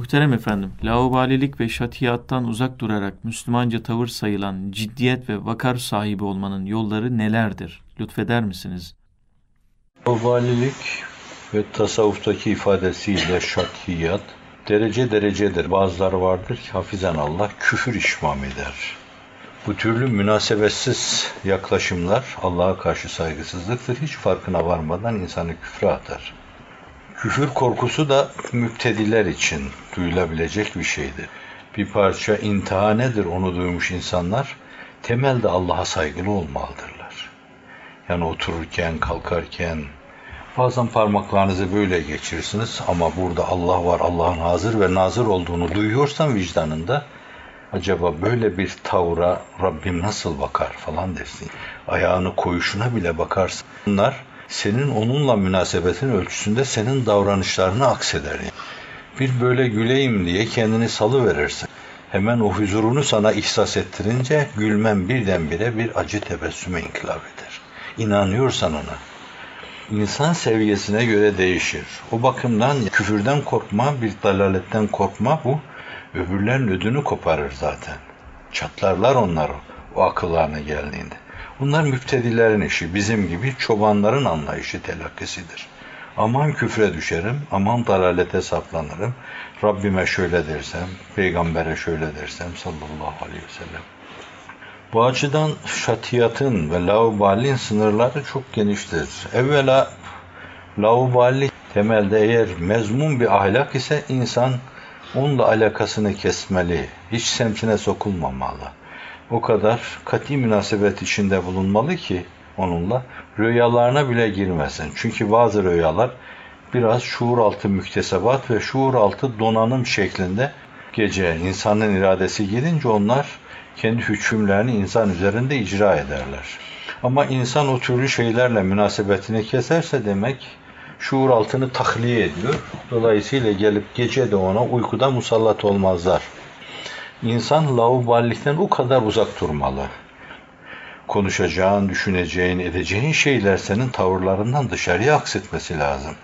Muhterem efendim, laubalilik ve şatiyattan uzak durarak Müslümanca tavır sayılan ciddiyet ve vakar sahibi olmanın yolları nelerdir? Lütfeder misiniz? Laubalilik ve tasavvuftaki ifadesiyle şatiyat derece derecedir. Bazıları vardır ki hafizan Allah küfür işmam eder. Bu türlü münasebetsiz yaklaşımlar Allah'a karşı saygısızlıktır. Hiç farkına varmadan insanı küfre atar. Küfür korkusu da müptediler için duyulabilecek bir şeydir. Bir parça intiha nedir onu duymuş insanlar temelde Allah'a saygılı olmalıdırlar. Yani otururken, kalkarken, bazen parmaklarınızı böyle geçirirsiniz ama burada Allah var, Allah'ın hazır ve nazır olduğunu duyuyorsan vicdanında acaba böyle bir tavra Rabbim nasıl bakar falan dersin. Ayağını koyuşuna bile bakarsın. Bunlar senin onunla münasebetin ölçüsünde senin davranışlarını akseder. Bir böyle güleyim diye kendini salı verirsin. Hemen o huzurunu sana ihsas ettirince gülmen birdenbire bir acı tebessüme inkılap eder. İnanıyorsan ona. İnsan seviyesine göre değişir. O bakımdan küfürden korkma, bir dalaletten korkma bu öbürlerin ödünü koparır zaten. Çatlarlar onları o akıllarına geldiğinde. Bunlar müptedilerin işi, bizim gibi çobanların anlayışı telakkisidir. Aman küfre düşerim, aman dalalete saplanırım. Rabbime şöyle dersem, peygambere şöyle dersem sallallahu aleyhi ve sellem. Bu açıdan şatiyatın ve laubalin sınırları çok geniştir. Evvela laubali temelde eğer mezmun bir ahlak ise insan onunla alakasını kesmeli, hiç semtine sokulmamalı o kadar kati münasebet içinde bulunmalı ki onunla rüyalarına bile girmesin. Çünkü bazı rüyalar biraz şuur altı müktesebat ve şuur altı donanım şeklinde gece insanın iradesi gelince onlar kendi hükümlerini insan üzerinde icra ederler. Ama insan o türlü şeylerle münasebetini keserse demek şuur altını tahliye ediyor. Dolayısıyla gelip gece de ona uykuda musallat olmazlar. İnsan lauballikten o kadar uzak durmalı. Konuşacağın, düşüneceğin, edeceğin şeyler senin tavırlarından dışarıya aksetmesi lazım.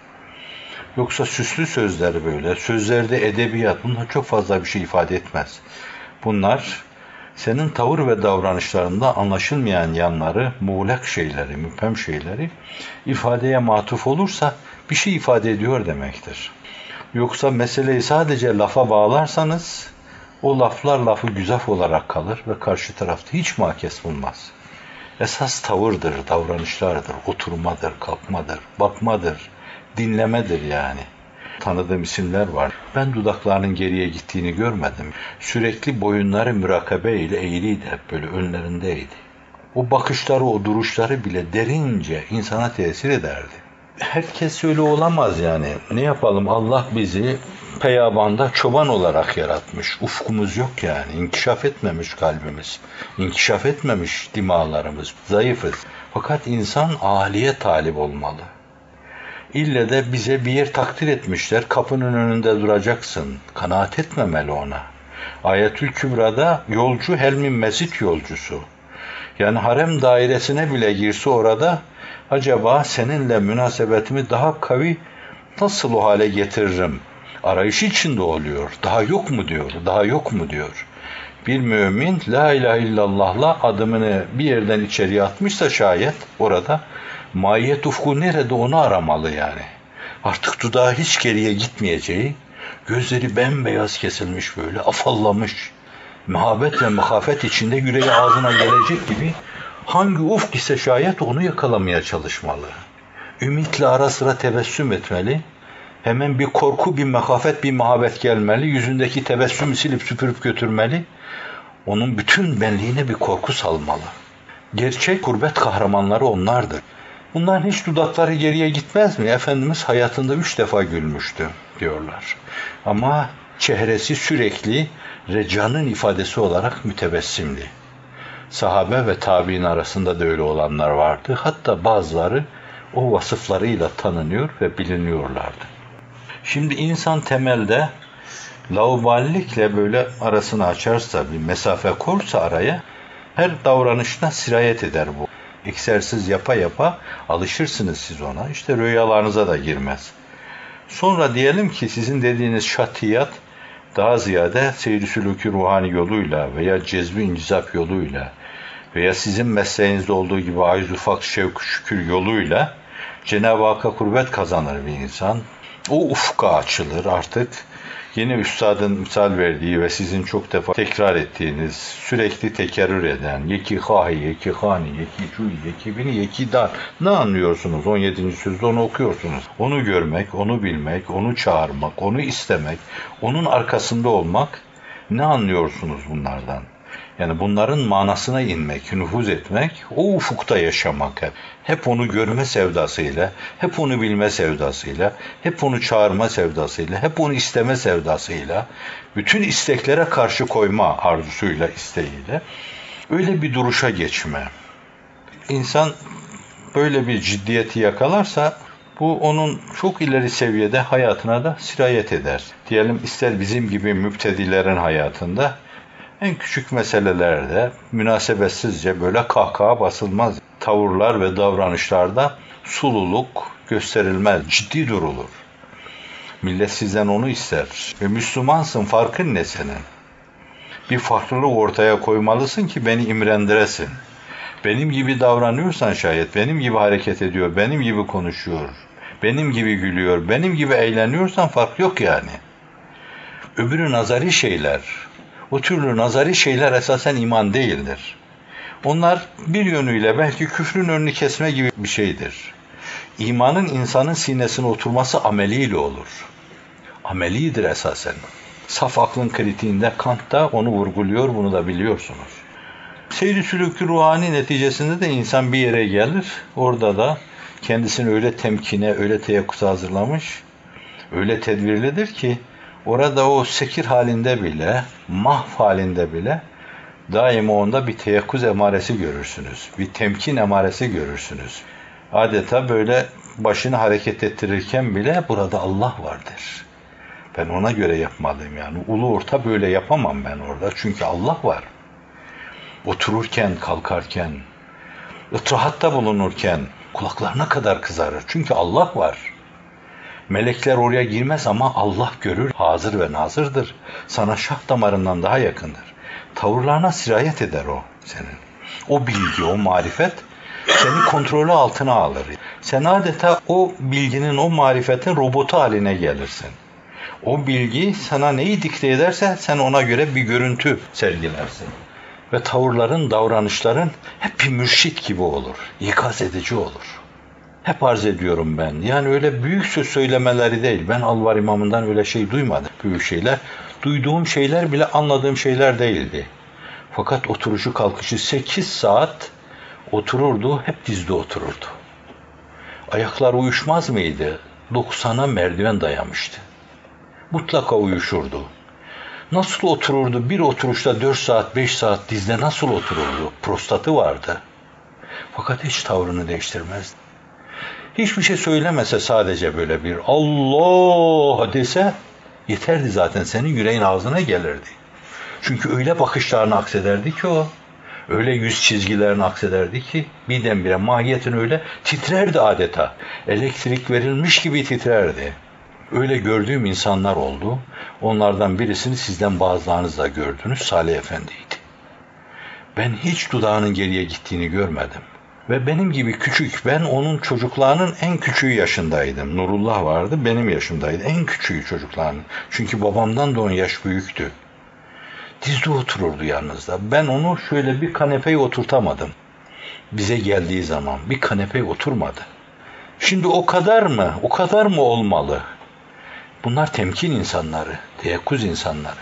Yoksa süslü sözler böyle, sözlerde edebiyat bunlar çok fazla bir şey ifade etmez. Bunlar senin tavır ve davranışlarında anlaşılmayan yanları, muğlak şeyleri, müphem şeyleri ifadeye matuf olursa bir şey ifade ediyor demektir. Yoksa meseleyi sadece lafa bağlarsanız o laflar lafı güzaf olarak kalır ve karşı tarafta hiç makes bulmaz. Esas tavırdır, davranışlardır, oturmadır, kalkmadır, bakmadır, dinlemedir yani. Tanıdığım isimler var. Ben dudaklarının geriye gittiğini görmedim. Sürekli boyunları mürakabe ile eğiliydi hep böyle önlerindeydi. O bakışları, o duruşları bile derince insana tesir ederdi herkes öyle olamaz yani. Ne yapalım Allah bizi peyabanda çoban olarak yaratmış. Ufkumuz yok yani. İnkişaf etmemiş kalbimiz. İnkişaf etmemiş dimalarımız. Zayıfız. Fakat insan aliye talip olmalı. İlle de bize bir yer takdir etmişler. Kapının önünde duracaksın. Kanaat etmemeli ona. Ayetül Kübra'da yolcu helmin mesit yolcusu. Yani harem dairesine bile girse orada acaba seninle münasebetimi daha kavi nasıl o hale getiririm? Arayışı içinde oluyor. Daha yok mu diyor, daha yok mu diyor. Bir mümin la ilahe illallah'la adımını bir yerden içeriye atmışsa şayet orada mahiyet ufku nerede onu aramalı yani. Artık dudağı hiç geriye gitmeyeceği, gözleri bembeyaz kesilmiş böyle, afallamış, muhabbet ve muhafet içinde yüreği ağzına gelecek gibi Hangi ufk ise şayet onu yakalamaya çalışmalı. Ümitle ara sıra tebessüm etmeli. Hemen bir korku, bir mekafet, bir muhabbet gelmeli. Yüzündeki tebessümü silip süpürüp götürmeli. Onun bütün benliğine bir korku salmalı. Gerçek kurbet kahramanları onlardır. Bunların hiç dudakları geriye gitmez mi? Efendimiz hayatında üç defa gülmüştü diyorlar. Ama çehresi sürekli recanın ifadesi olarak mütebessimdi. Sahabe ve tabi'in arasında da öyle olanlar vardı. Hatta bazıları o vasıflarıyla tanınıyor ve biliniyorlardı. Şimdi insan temelde lauballikle böyle arasını açarsa, bir mesafe korsa araya, her davranışına sirayet eder bu. Eksersiz yapa yapa alışırsınız siz ona. İşte rüyalarınıza da girmez. Sonra diyelim ki sizin dediğiniz şatiyat daha ziyade seyri sülükü ruhani yoluyla veya cezbi incizap yoluyla veya sizin mesleğinizde olduğu gibi ayz ufak şevk şükür yoluyla Cenab-ı Hakk'a kurbet kazanır bir insan. O ufka açılır artık. Yeni üstadın misal verdiği ve sizin çok defa tekrar ettiğiniz, sürekli tekerrür eden yeki hahi, yeki hani, yeki cuy, yeki bini, yeki dar. Ne anlıyorsunuz 17. sözde onu okuyorsunuz. Onu görmek, onu bilmek, onu çağırmak, onu istemek, onun arkasında olmak ne anlıyorsunuz bunlardan? Yani bunların manasına inmek, nüfuz etmek, o ufukta yaşamak hep. Onu görme sevdasıyla, hep onu bilme sevdasıyla, hep onu çağırma sevdasıyla, hep onu isteme sevdasıyla, bütün isteklere karşı koyma arzusuyla, isteğiyle öyle bir duruşa geçme. İnsan böyle bir ciddiyeti yakalarsa bu onun çok ileri seviyede hayatına da sirayet eder. Diyelim ister bizim gibi müptedilerin hayatında en küçük meselelerde münasebetsizce böyle kahkaha basılmaz tavırlar ve davranışlarda sululuk gösterilmez, ciddi durulur. Millet sizden onu ister. Ve Müslümansın, farkın ne senin? Bir farklılık ortaya koymalısın ki beni imrendiresin. Benim gibi davranıyorsan şayet, benim gibi hareket ediyor, benim gibi konuşuyor, benim gibi gülüyor, benim gibi eğleniyorsan fark yok yani. Öbürü nazari şeyler, o türlü nazari şeyler esasen iman değildir. Onlar bir yönüyle belki küfrün önünü kesme gibi bir şeydir. İmanın insanın sinesine oturması ameliyle olur. Amelidir esasen. Saf aklın kritiğinde Kant da onu vurguluyor, bunu da biliyorsunuz. Seyri sülükü ruhani neticesinde de insan bir yere gelir. Orada da kendisini öyle temkine, öyle teyakkuza hazırlamış, öyle tedbirlidir ki orada o sekir halinde bile, mahv halinde bile daima onda bir teyakkuz emaresi görürsünüz. Bir temkin emaresi görürsünüz. Adeta böyle başını hareket ettirirken bile burada Allah vardır. Ben ona göre yapmalıyım yani. Ulu orta böyle yapamam ben orada. Çünkü Allah var. Otururken, kalkarken, ıtrahatta bulunurken kulaklarına kadar kızarır. Çünkü Allah var. Melekler oraya girmez ama Allah görür, hazır ve nazırdır. Sana şah damarından daha yakındır. Tavırlarına sirayet eder o senin. O bilgi, o marifet seni kontrolü altına alır. Sen adeta o bilginin, o marifetin robotu haline gelirsin. O bilgi sana neyi dikte ederse sen ona göre bir görüntü sergilersin. Ve tavırların, davranışların hep bir mürşit gibi olur. ikaz edici olur. Hep arz ediyorum ben. Yani öyle büyük söz söylemeleri değil. Ben Alvar İmam'ından öyle şey duymadım. Büyük şeyler. Duyduğum şeyler bile anladığım şeyler değildi. Fakat oturuşu kalkışı 8 saat otururdu. Hep dizde otururdu. Ayaklar uyuşmaz mıydı? 90'a merdiven dayamıştı. Mutlaka uyuşurdu. Nasıl otururdu? Bir oturuşta 4 saat, 5 saat dizde nasıl otururdu? Prostatı vardı. Fakat hiç tavrını değiştirmezdi. Hiçbir şey söylemese sadece böyle bir Allah dese yeterdi zaten senin yüreğin ağzına gelirdi. Çünkü öyle bakışlarını aksederdi ki o. Öyle yüz çizgilerini aksederdi ki birdenbire mahiyetin öyle titrerdi adeta. Elektrik verilmiş gibi titrerdi. Öyle gördüğüm insanlar oldu. Onlardan birisini sizden bazılarınız da gördünüz. Salih Efendi'ydi. Ben hiç dudağının geriye gittiğini görmedim. Ve benim gibi küçük, ben onun çocuklarının en küçüğü yaşındaydım. Nurullah vardı, benim yaşımdaydı. En küçüğü çocuklarının. Çünkü babamdan da on yaş büyüktü. Dizde otururdu yanınızda. Ben onu şöyle bir kanepeye oturtamadım. Bize geldiği zaman bir kanepeye oturmadı. Şimdi o kadar mı, o kadar mı olmalı? Bunlar temkin insanları, teyakkuz insanları.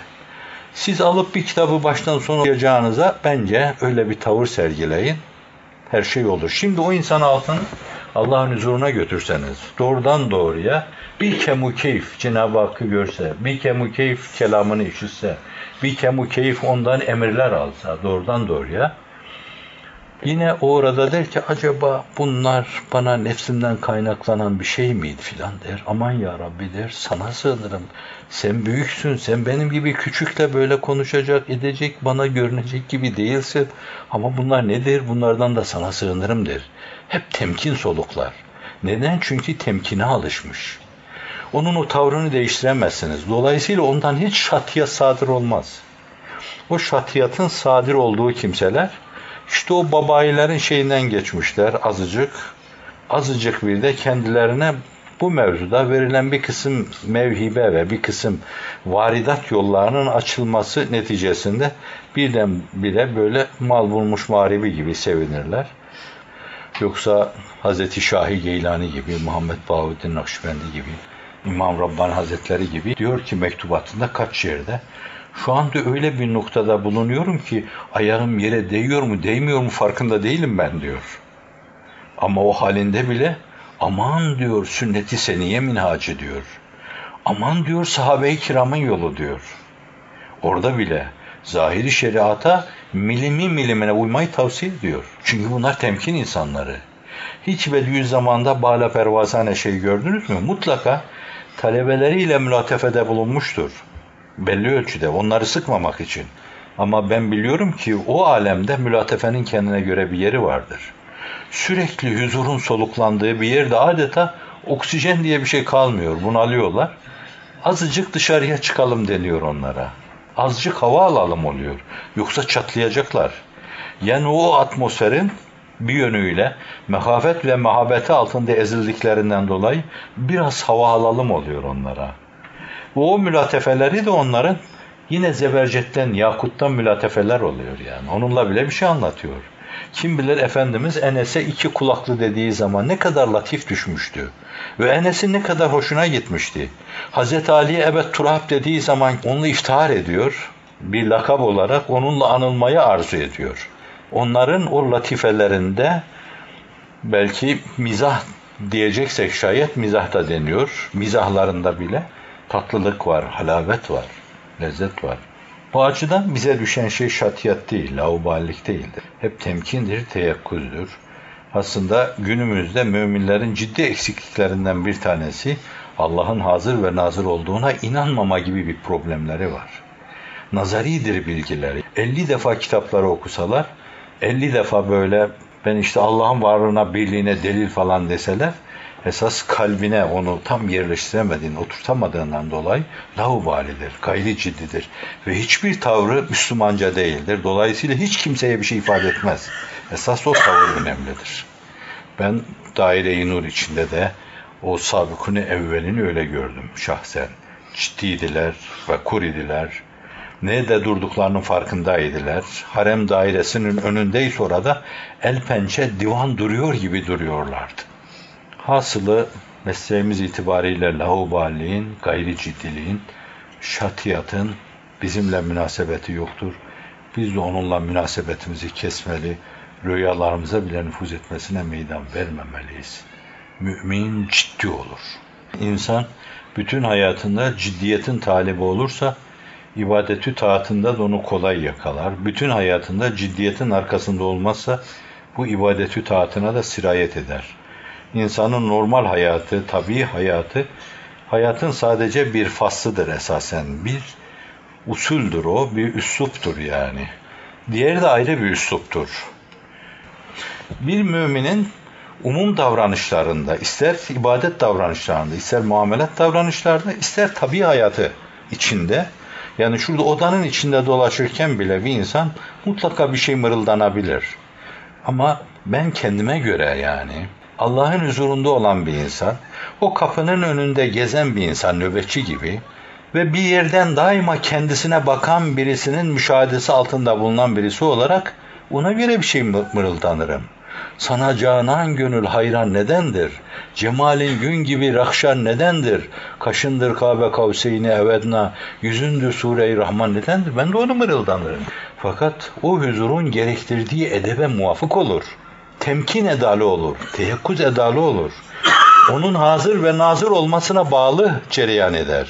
Siz alıp bir kitabı baştan sona okuyacağınıza bence öyle bir tavır sergileyin her şey olur. Şimdi o insan altını Allah'ın huzuruna götürseniz doğrudan doğruya bir kemu keyif Cenab-ı Hakk'ı görse, bir kemu keyif kelamını işitse, bir kemu keyif ondan emirler alsa doğrudan doğruya Yine o orada der ki acaba bunlar bana nefsimden kaynaklanan bir şey miydi filan der. Aman ya Rabbi der sana sığınırım. Sen büyüksün sen benim gibi küçükle böyle konuşacak edecek bana görünecek gibi değilsin. Ama bunlar nedir bunlardan da sana sığınırım der. Hep temkin soluklar. Neden? Çünkü temkine alışmış. onun o tavrını değiştiremezsiniz. Dolayısıyla ondan hiç şatiyat sadır olmaz. O şatiyatın sadir olduğu kimseler işte o babayilerin şeyinden geçmişler azıcık. Azıcık bir de kendilerine bu mevzuda verilen bir kısım mevhibe ve bir kısım varidat yollarının açılması neticesinde birden bile böyle mal bulmuş mağribi gibi sevinirler. Yoksa Hz. Şahi Geylani gibi, Muhammed Bahuddin Nakşibendi gibi, İmam Rabbani Hazretleri gibi diyor ki mektubatında kaç yerde şu anda öyle bir noktada bulunuyorum ki ayağım yere değiyor mu değmiyor mu farkında değilim ben diyor. Ama o halinde bile aman diyor sünneti seniye minhacı diyor. Aman diyor sahabe-i kiramın yolu diyor. Orada bile zahiri şeriata milimi milimine uymayı tavsiye ediyor. Çünkü bunlar temkin insanları. Hiç Bediüzzaman'da Bala Pervazane şey gördünüz mü? Mutlaka talebeleriyle mülatefede bulunmuştur. Belli ölçüde onları sıkmamak için. Ama ben biliyorum ki o alemde mülatefenin kendine göre bir yeri vardır. Sürekli huzurun soluklandığı bir yerde adeta oksijen diye bir şey kalmıyor. Bunu alıyorlar. Azıcık dışarıya çıkalım deniyor onlara. Azıcık hava alalım oluyor. Yoksa çatlayacaklar. Yani o atmosferin bir yönüyle mehafet ve mehabeti altında ezildiklerinden dolayı biraz hava alalım oluyor onlara. O mülatefeleri de onların yine zebercetten, yakuttan mülatefeler oluyor yani. Onunla bile bir şey anlatıyor. Kim bilir Efendimiz Enes'e iki kulaklı dediği zaman ne kadar latif düşmüştü. Ve Enes'in ne kadar hoşuna gitmişti. Hazreti Ali'ye evet Turab dediği zaman onunla iftihar ediyor. Bir lakab olarak onunla anılmayı arzu ediyor. Onların o latifelerinde belki mizah diyeceksek şayet mizah da deniyor. Mizahlarında bile tatlılık var, halavet var, lezzet var. Bu açıdan bize düşen şey şatiyat değil, lauballik değildir. Hep temkindir, teyakküzdür. Aslında günümüzde müminlerin ciddi eksikliklerinden bir tanesi Allah'ın hazır ve nazır olduğuna inanmama gibi bir problemleri var. Nazaridir bilgileri. 50 defa kitapları okusalar, 50 defa böyle ben işte Allah'ın varlığına, birliğine delil falan deseler, esas kalbine onu tam yerleştiremediğini, oturtamadığından dolayı laubalidir, gayri ciddidir. Ve hiçbir tavrı Müslümanca değildir. Dolayısıyla hiç kimseye bir şey ifade etmez. Esas o tavır önemlidir. Ben daire-i nur içinde de o sabıkını evvelini öyle gördüm şahsen. Ciddiydiler ve kuridiler. Nerede durduklarının farkındaydılar. Harem dairesinin önündeyiz orada el pençe divan duruyor gibi duruyorlardı. Hasılı mesleğimiz itibariyle laubaliğin, gayri ciddiliğin, şatiyatın bizimle münasebeti yoktur. Biz de onunla münasebetimizi kesmeli, rüyalarımıza bile nüfuz etmesine meydan vermemeliyiz. Mümin ciddi olur. İnsan bütün hayatında ciddiyetin talibi olursa, ibadetü taatında da onu kolay yakalar. Bütün hayatında ciddiyetin arkasında olmazsa, bu ibadetü taatına da sirayet eder.'' İnsanın normal hayatı, tabii hayatı, hayatın sadece bir faslıdır esasen. Bir usuldür o, bir üsluptur yani. Diğeri de ayrı bir üsluptur. Bir müminin umum davranışlarında, ister ibadet davranışlarında, ister muamelat davranışlarında, ister tabi hayatı içinde, yani şurada odanın içinde dolaşırken bile bir insan mutlaka bir şey mırıldanabilir. Ama ben kendime göre yani Allah'ın huzurunda olan bir insan, o kapının önünde gezen bir insan nöbetçi gibi ve bir yerden daima kendisine bakan birisinin müşahedesi altında bulunan birisi olarak ona göre bir şey mırıldanırım. Sana canan gönül hayran nedendir? Cemalin gün gibi rahşan nedendir? Kaşındır Kabe kavseyni evedna, yüzündür Sure-i Rahman nedendir? Ben de onu mırıldanırım. Fakat o huzurun gerektirdiği edebe muvafık olur.'' Temkin edalı olur, teyakkuz edalı olur. Onun hazır ve nazır olmasına bağlı cereyan eder.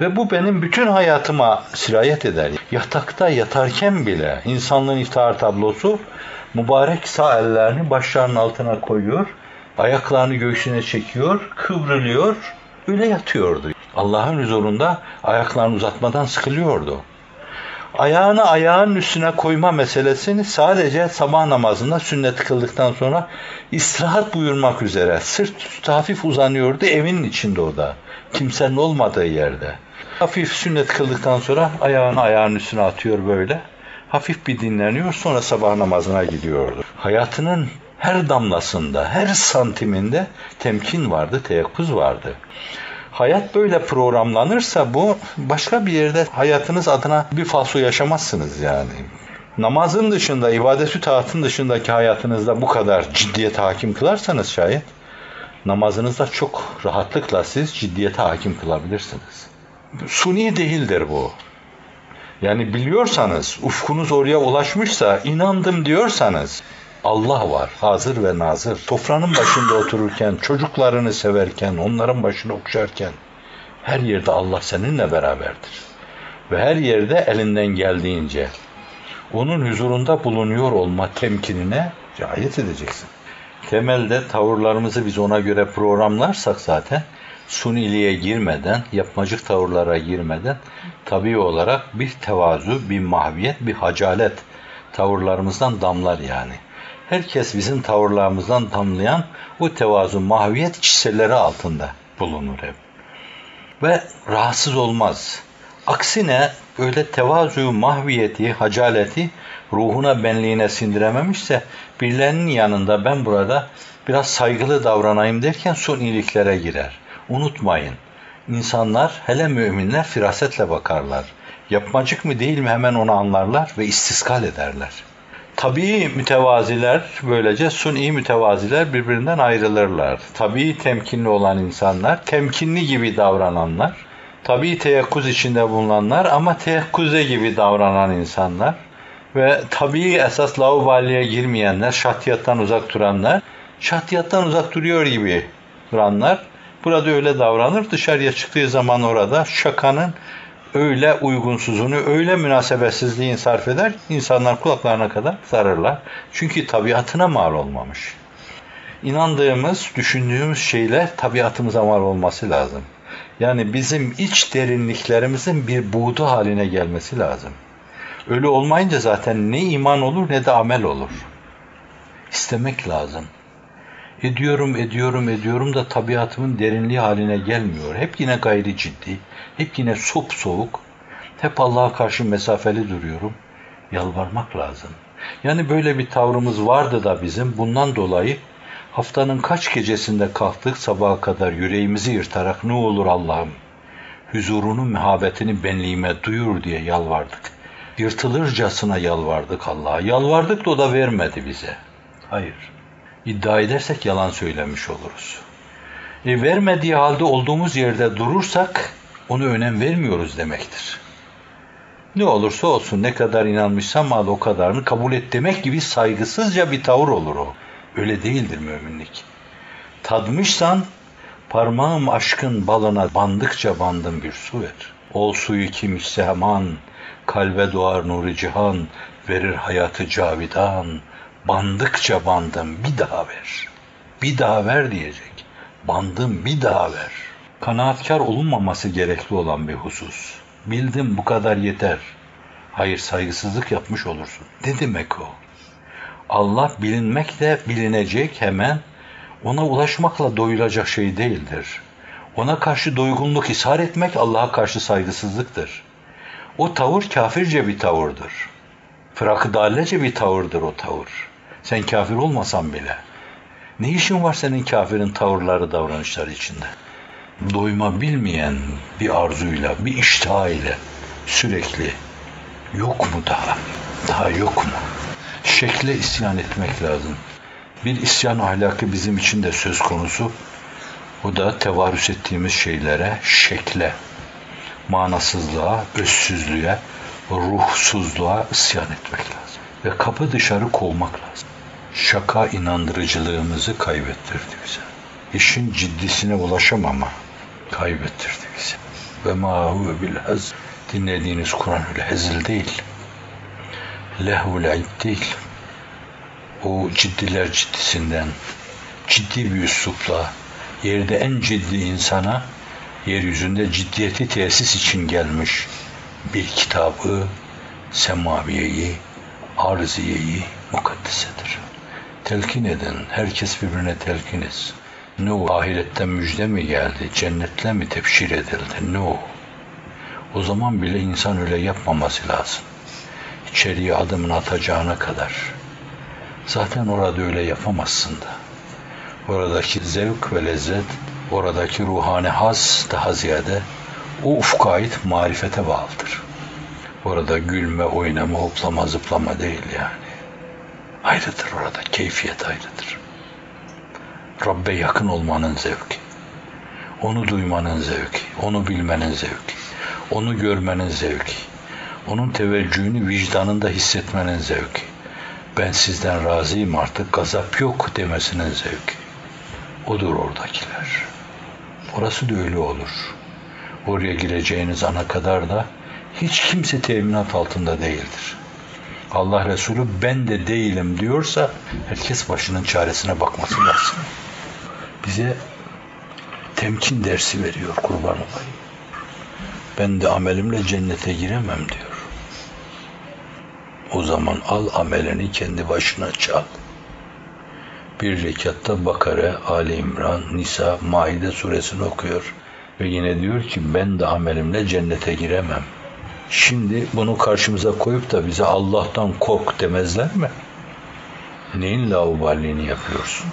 Ve bu benim bütün hayatıma sirayet eder. Yatakta yatarken bile insanlığın iftihar tablosu mübarek sağ ellerini başlarının altına koyuyor, ayaklarını göğsüne çekiyor, kıvrılıyor, öyle yatıyordu. Allah'ın huzurunda ayaklarını uzatmadan sıkılıyordu. Ayağını ayağın üstüne koyma meselesini sadece sabah namazında sünnet kıldıktan sonra istirahat buyurmak üzere sırt üstü hafif uzanıyordu evinin içinde o da. Kimsenin olmadığı yerde. Hafif sünnet kıldıktan sonra ayağını ayağın üstüne atıyor böyle. Hafif bir dinleniyor sonra sabah namazına gidiyordu. Hayatının her damlasında, her santiminde temkin vardı, teyakkuz vardı. Hayat böyle programlanırsa bu başka bir yerde hayatınız adına bir falso yaşamazsınız yani. Namazın dışında, ibadetü taatın dışındaki hayatınızda bu kadar ciddiyet hakim kılarsanız şayet namazınızda çok rahatlıkla siz ciddiyete hakim kılabilirsiniz. Suni değildir bu. Yani biliyorsanız, ufkunuz oraya ulaşmışsa, inandım diyorsanız Allah var, hazır ve nazır. Toprağın başında otururken, çocuklarını severken, onların başını okşarken her yerde Allah seninle beraberdir. Ve her yerde elinden geldiğince onun huzurunda bulunuyor olma temkinine riayet edeceksin. Temelde tavırlarımızı biz ona göre programlarsak zaten suniliğe girmeden, yapmacık tavırlara girmeden tabii olarak bir tevazu, bir mahviyet, bir hacalet tavırlarımızdan damlar yani. Herkes bizim tavırlarımızdan damlayan bu tevazu, mahviyet çiseleri altında bulunur hep. Ve rahatsız olmaz. Aksine böyle tevazu, mahviyeti, hacaleti ruhuna, benliğine sindirememişse birilerinin yanında ben burada biraz saygılı davranayım derken son iyiliklere girer. Unutmayın, insanlar, hele müminler firasetle bakarlar. Yapmacık mı değil mi hemen onu anlarlar ve istiskal ederler. Tabii mütevaziler böylece suni mütevaziler birbirinden ayrılırlar. Tabii temkinli olan insanlar, temkinli gibi davrananlar, tabii teyakkuz içinde bulunanlar ama teyakkuze gibi davranan insanlar ve tabii esas laubaliye girmeyenler, şahtiyattan uzak duranlar, şahtiyattan uzak duruyor gibi duranlar burada öyle davranır. Dışarıya çıktığı zaman orada şakanın öyle uygunsuzunu, öyle münasebetsizliğini sarf eder insanlar kulaklarına kadar sarırlar. Çünkü tabiatına mal olmamış. İnandığımız, düşündüğümüz şeyler tabiatımıza mal olması lazım. Yani bizim iç derinliklerimizin bir buğdu haline gelmesi lazım. Öyle olmayınca zaten ne iman olur ne de amel olur. İstemek lazım. Ediyorum, ediyorum, ediyorum da tabiatımın derinliği haline gelmiyor. Hep yine gayri ciddi, hep yine sop soğuk, hep Allah'a karşı mesafeli duruyorum. Yalvarmak lazım. Yani böyle bir tavrımız vardı da bizim bundan dolayı haftanın kaç gecesinde kalktık sabaha kadar yüreğimizi yırtarak ne olur Allah'ım huzurunun muhabbetini benliğime duyur diye yalvardık. Yırtılırcasına yalvardık Allah'a. Yalvardık da o da vermedi bize. Hayır. İddia edersek yalan söylemiş oluruz. E, vermediği halde olduğumuz yerde durursak onu önem vermiyoruz demektir. Ne olursa olsun ne kadar inanmışsam al o kadarını kabul et demek gibi saygısızca bir tavır olur o. Öyle değildir müminlik. Tadmışsan parmağım aşkın balına bandıkça bandım bir su ver. Ol suyu kim içse kalbe doğar nuru cihan, verir hayatı cavidan, bandıkça bandım bir daha ver. Bir daha ver diyecek. Bandım bir daha ver. Kanaatkar olunmaması gerekli olan bir husus. Bildim bu kadar yeter. Hayır saygısızlık yapmış olursun. Ne demek o? Allah bilinmek de bilinecek hemen ona ulaşmakla doyulacak şey değildir. Ona karşı doygunluk ishar etmek Allah'a karşı saygısızlıktır. O tavır kafirce bir tavırdır. Fırakı bir tavırdır o tavır. Sen kafir olmasan bile. Ne işin var senin kafirin tavırları, davranışları içinde? Doyma bilmeyen bir arzuyla, bir iştah ile sürekli yok mu daha? Daha yok mu? Şekle isyan etmek lazım. Bir isyan ahlakı bizim için de söz konusu. O da tevarüs ettiğimiz şeylere, şekle, manasızlığa, özsüzlüğe, ruhsuzluğa isyan etmek lazım. Ve kapı dışarı kovmak lazım. Şaka inandırıcılığımızı kaybettirdi bize. İşin ciddisine ulaşamama kaybettirdi bizi. Ve ma huve bil haz dinlediğiniz Kur'an öyle hezil değil. Lehvul değil. O ciddiler ciddisinden ciddi bir üslupla yerde en ciddi insana yeryüzünde ciddiyeti tesis için gelmiş bir kitabı semaviyeyi, arziyeyi mukaddesedir. Telkin edin, herkes birbirine telkin etsin. Ne o ahiretten müjde mi geldi, cennetle mi tebşir edildi, ne o? O zaman bile insan öyle yapmaması lazım. İçeriye adımını atacağına kadar. Zaten orada öyle yapamazsın da. Oradaki zevk ve lezzet, oradaki ruhani haz daha ziyade o ufka ait marifete bağlıdır. Orada gülme, oynama, hoplama, zıplama değil yani. Ayrıdır orada, keyfiyet ayrıdır. Rabbe yakın olmanın zevki. Onu duymanın zevki, onu bilmenin zevki, onu görmenin zevki, onun teveccühünü vicdanında hissetmenin zevki. Ben sizden razıyım artık gazap yok demesinin zevki. Odur oradakiler. Orası da öyle olur. Oraya gireceğiniz ana kadar da hiç kimse teminat altında değildir. Allah Resulü ben de değilim diyorsa herkes başının çaresine bakması lazım. Bize temkin dersi veriyor kurban olayım. Ben de amelimle cennete giremem diyor. O zaman al amelini kendi başına çal. Bir rekatta Bakara, Ali İmran, Nisa, Maide suresini okuyor. Ve yine diyor ki ben de amelimle cennete giremem. Şimdi bunu karşımıza koyup da bize Allah'tan kork demezler mi? Neyin lauballiğini yapıyorsun?